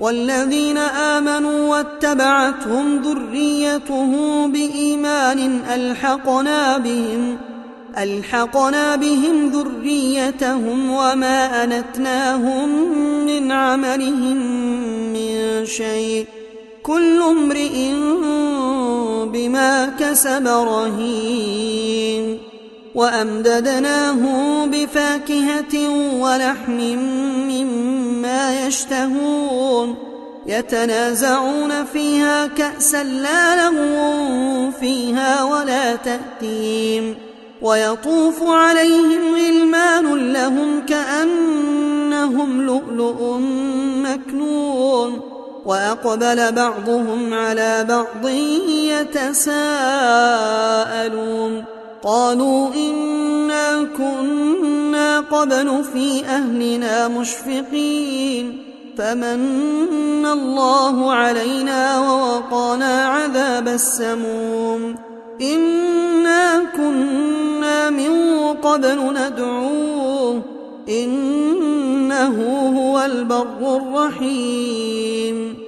والذين آمنوا واتبعتهم ذريتهم بإيمان ألحقنا بهم ألحقنا بهم ذريتهم وما أنتناهم من عملهم من شيء كل امرئ بما كسب رهين وأمددناه بفاكهة ولحم مما يشتهون يتنازعون فيها كأسا لا لغو فيها ولا تأتيم ويطوف عليهم غلمان لهم كأنهم لؤلؤ مكنون. وأقبل بعضهم على بعض يتساءلون. قالوا إنا كنا قبل في أهلنا مشفقين فمن الله علينا ووقانا عذاب السموم إنا كنا من قبل ندعوه إنه هو البر الرحيم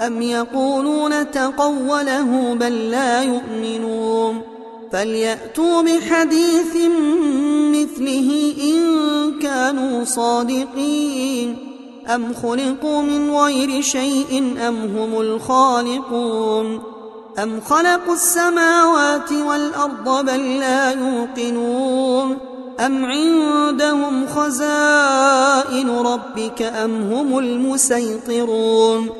أم يقولون تقوله بل لا يؤمنون فليأتوا بحديث مثله إن كانوا صادقين أم خلقوا من غير شيء أم هم الخالقون أم خلقوا السماوات والأرض بل لا يوقنون أم عندهم خزائن ربك أم هم المسيطرون